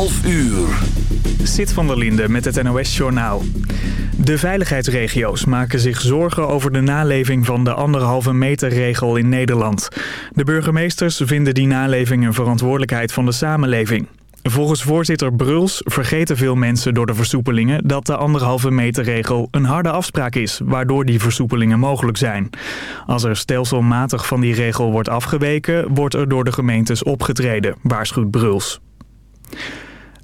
12 uur. Zit van der Linde met het NOS-journaal. De veiligheidsregio's maken zich zorgen over de naleving van de anderhalve meter regel in Nederland. De burgemeesters vinden die naleving een verantwoordelijkheid van de samenleving. Volgens voorzitter Bruls vergeten veel mensen door de versoepelingen dat de anderhalve meter regel een harde afspraak is, waardoor die versoepelingen mogelijk zijn. Als er stelselmatig van die regel wordt afgeweken, wordt er door de gemeentes opgetreden, waarschuwt Bruls.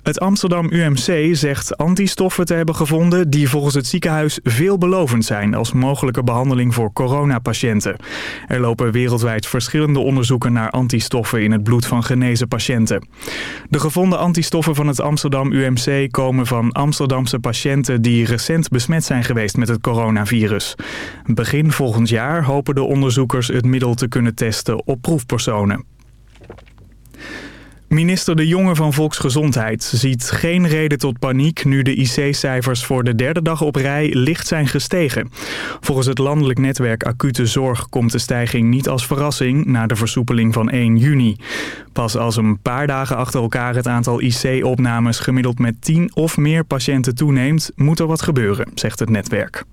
Het Amsterdam UMC zegt antistoffen te hebben gevonden die volgens het ziekenhuis veelbelovend zijn als mogelijke behandeling voor coronapatiënten. Er lopen wereldwijd verschillende onderzoeken naar antistoffen in het bloed van genezen patiënten. De gevonden antistoffen van het Amsterdam UMC komen van Amsterdamse patiënten die recent besmet zijn geweest met het coronavirus. Begin volgend jaar hopen de onderzoekers het middel te kunnen testen op proefpersonen. Minister De Jonge van Volksgezondheid ziet geen reden tot paniek nu de IC-cijfers voor de derde dag op rij licht zijn gestegen. Volgens het landelijk netwerk Acute Zorg komt de stijging niet als verrassing na de versoepeling van 1 juni. Pas als een paar dagen achter elkaar het aantal IC-opnames gemiddeld met 10 of meer patiënten toeneemt, moet er wat gebeuren, zegt het netwerk.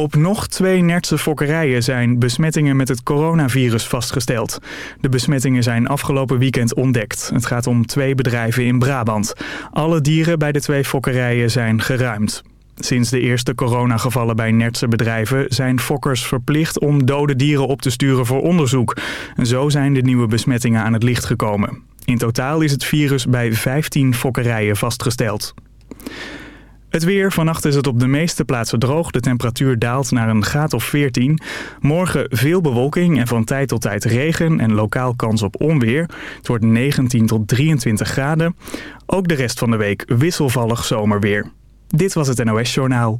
Op nog twee Nertse fokkerijen zijn besmettingen met het coronavirus vastgesteld. De besmettingen zijn afgelopen weekend ontdekt. Het gaat om twee bedrijven in Brabant. Alle dieren bij de twee fokkerijen zijn geruimd. Sinds de eerste coronagevallen bij Nertse bedrijven zijn fokkers verplicht om dode dieren op te sturen voor onderzoek. Zo zijn de nieuwe besmettingen aan het licht gekomen. In totaal is het virus bij 15 fokkerijen vastgesteld. Het weer. Vannacht is het op de meeste plaatsen droog. De temperatuur daalt naar een graad of 14. Morgen veel bewolking en van tijd tot tijd regen en lokaal kans op onweer. Het wordt 19 tot 23 graden. Ook de rest van de week wisselvallig zomerweer. Dit was het NOS Journaal.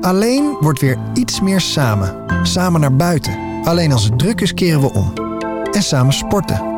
Alleen wordt weer iets meer samen. Samen naar buiten. Alleen als het druk is keren we om. En samen sporten.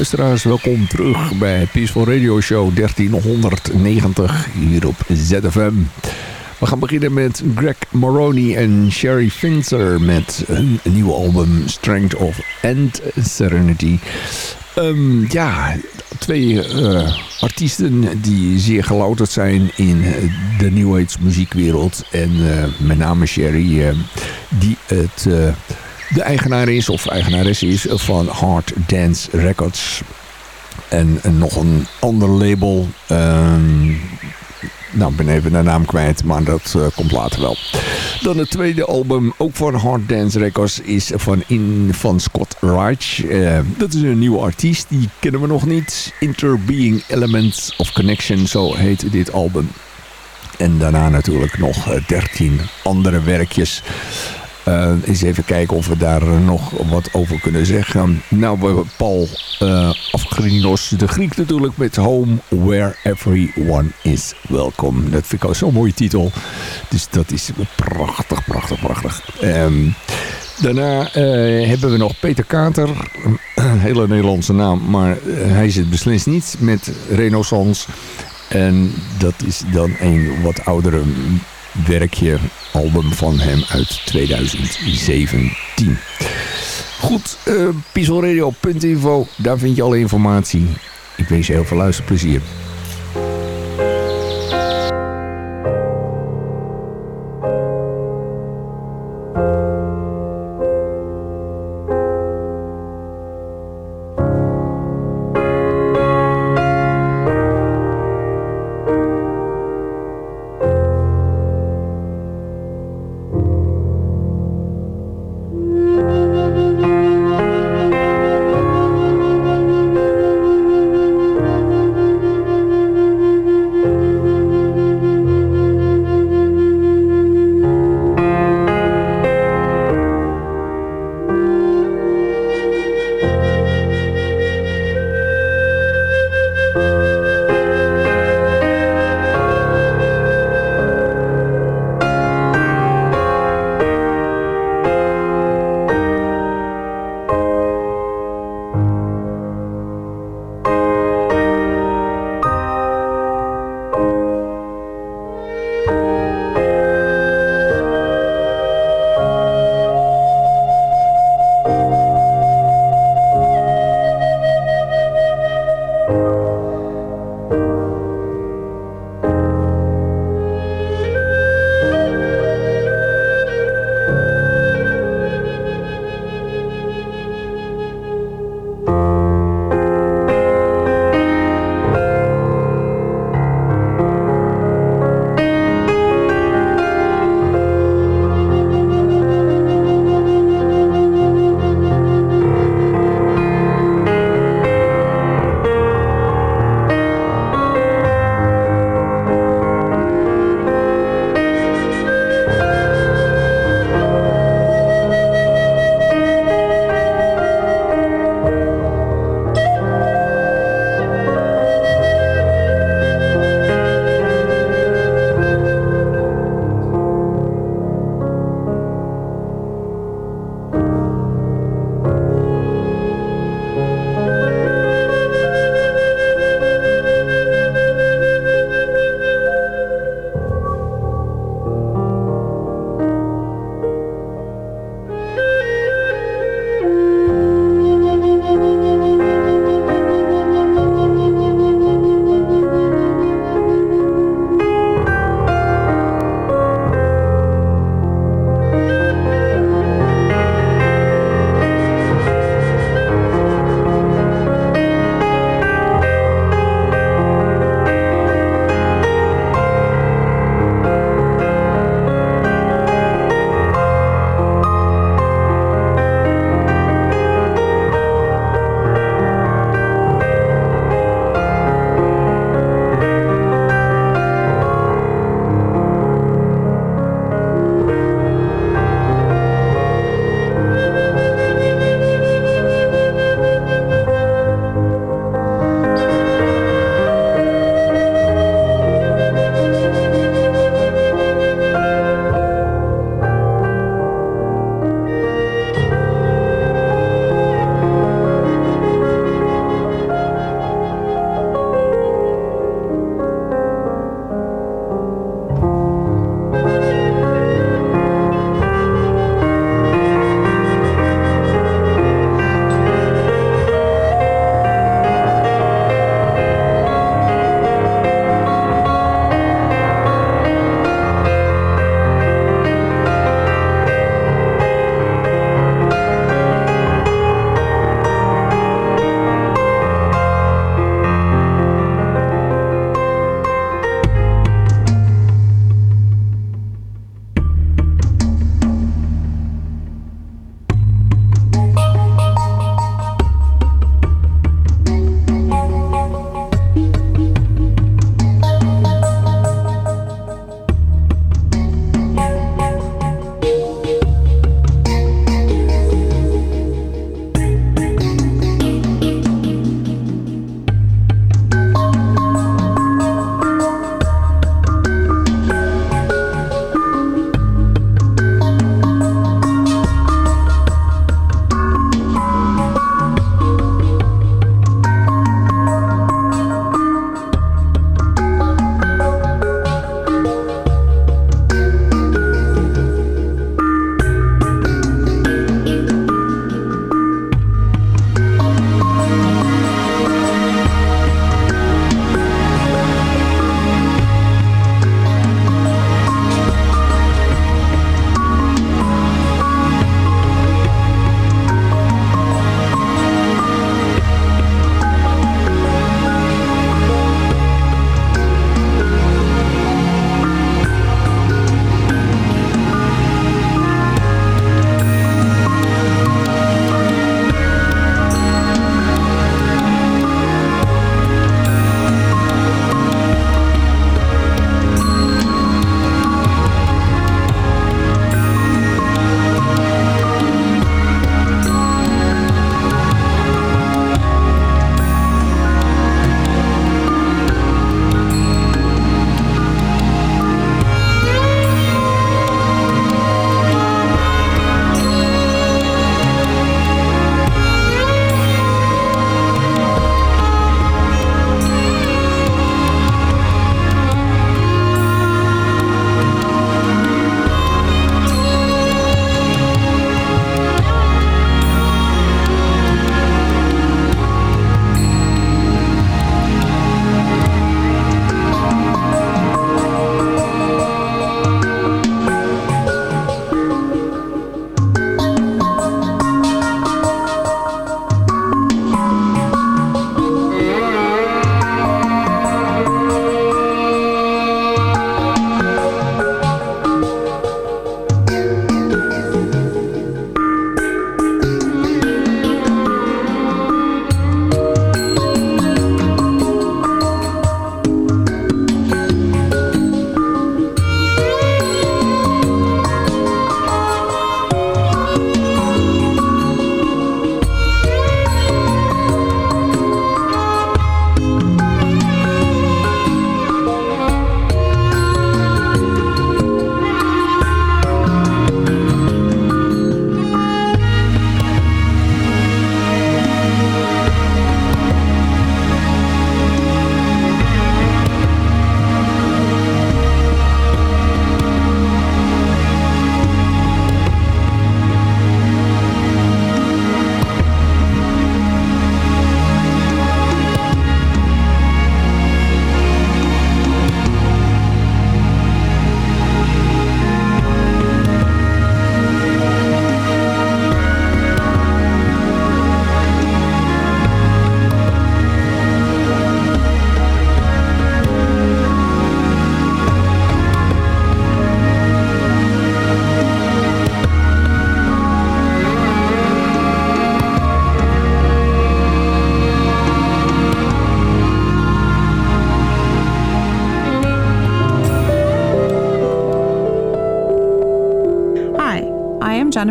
Luisteraars, welkom terug bij Peaceful Radio Show 1390 hier op ZFM. We gaan beginnen met Greg Moroney en Sherry Finzer met hun nieuwe album Strength of End Serenity. Um, ja, twee uh, artiesten die zeer gelouterd zijn in de New Age muziekwereld. En uh, met name Sherry, uh, die het de eigenaar is of eigenares is van Hard Dance Records. En, nog een ander label. Ehm, nou, ik ben even de naam kwijt, maar dat uh, komt later wel. Dan het tweede album, ook van Hard Dance Records, is van, in, van Scott Reich. Uh, dat is een nieuwe artiest, die kennen we nog niet. Interbeing Elements of Connection, zo heet dit album. En daarna natuurlijk nog 13 eh, andere werkjes. Uh, eens even kijken of we daar nog wat over kunnen zeggen. Nou, we hebben Paul uh, de Griek natuurlijk, met Home Where Everyone Is Welcome. Dat vind ik ook zo'n mooie titel. Dus dat is prachtig, prachtig, prachtig. Um, daarna hebben we nog Peter Kater. Een hele Nederlandse naam, maar hij zit beslist niet met Renaissance. En dat is dan een wat oudere werkje, album van hem uit 2017. Goed, uh, daar vind je alle informatie. Ik wens je heel veel luisterplezier.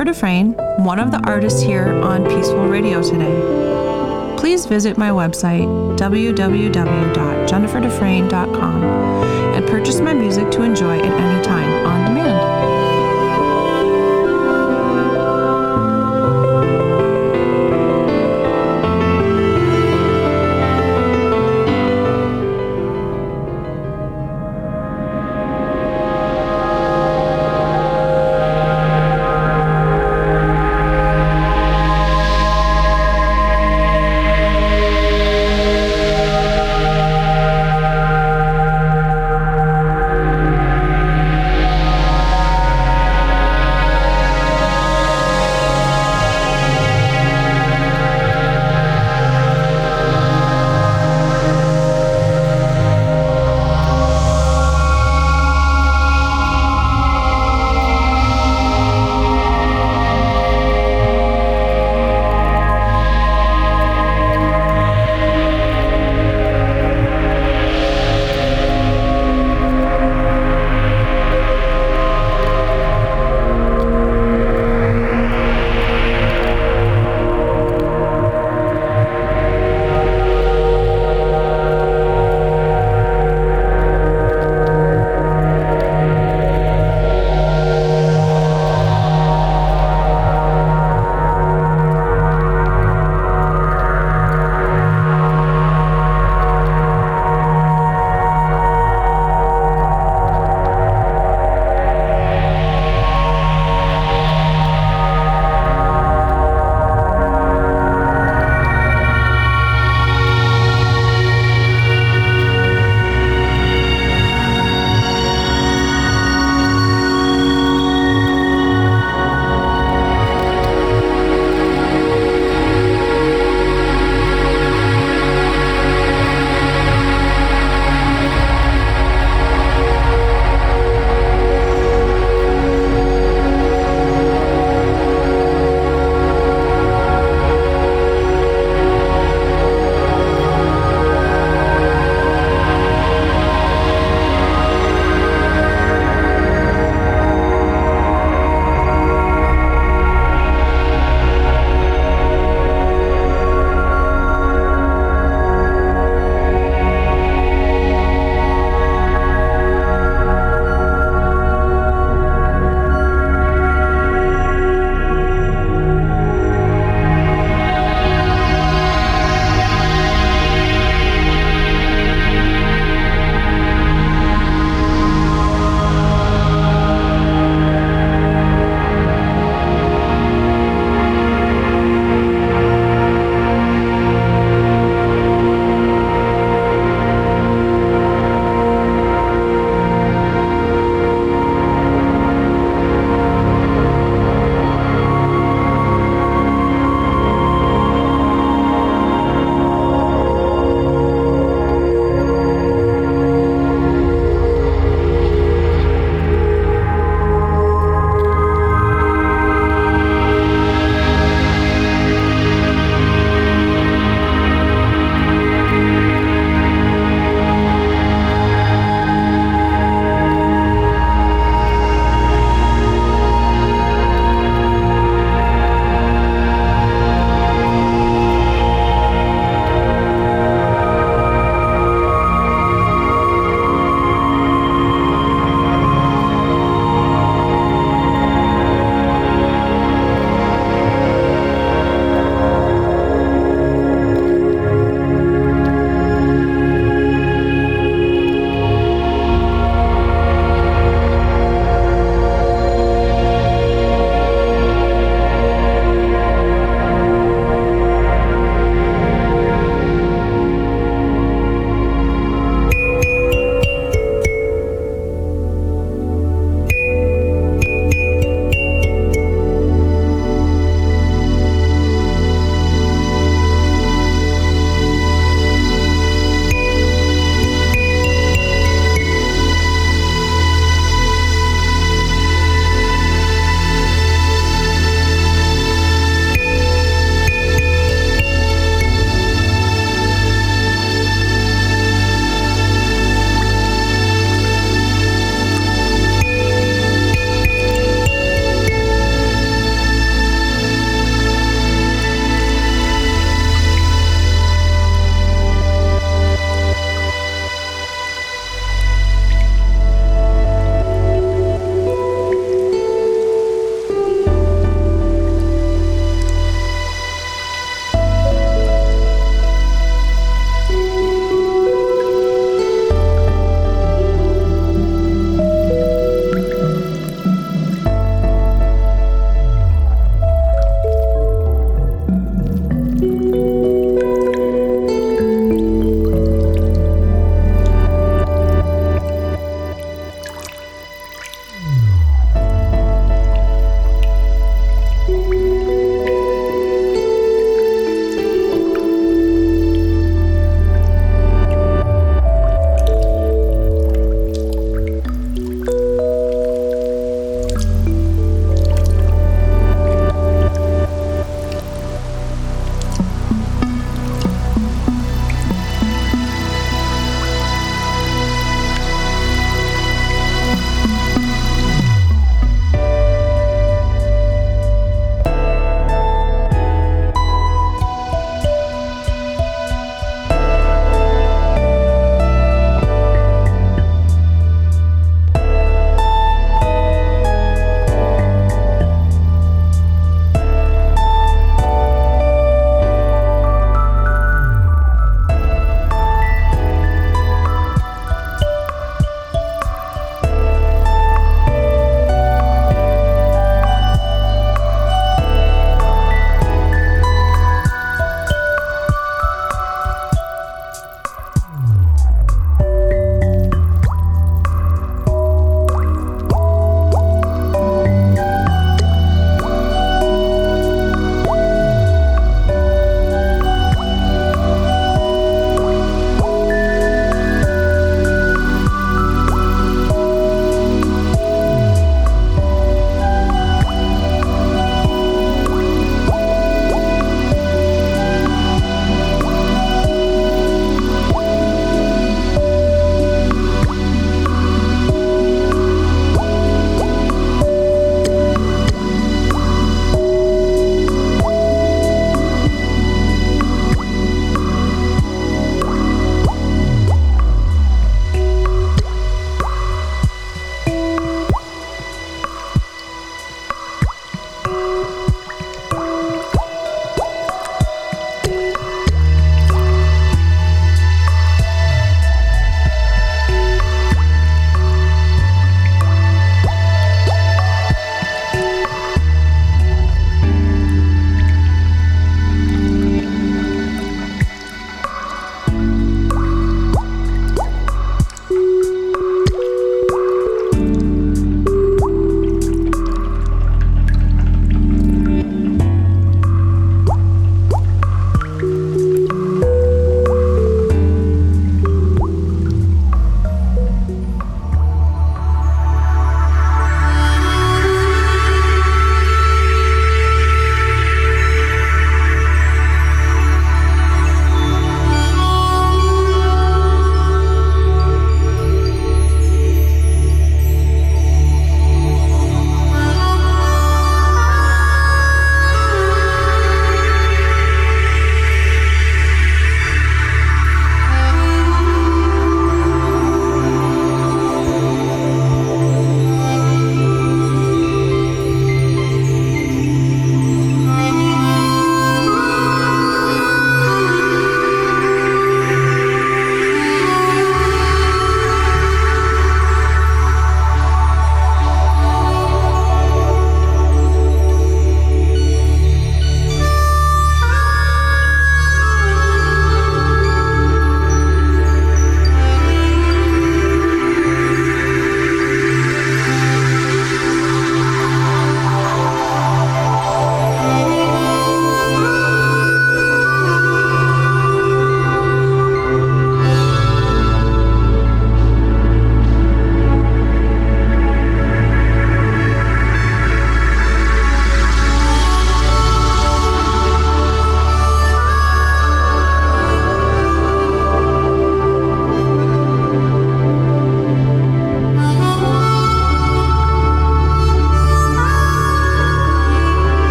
Jennifer Dufresne, one of the artists here on Peaceful Radio today. Please visit my website, www.jenniferdufresne.com, and purchase my music to enjoy at any time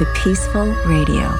to Peaceful Radio.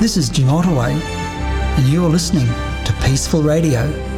This is Jim Ottaway, and you are listening to Peaceful Radio.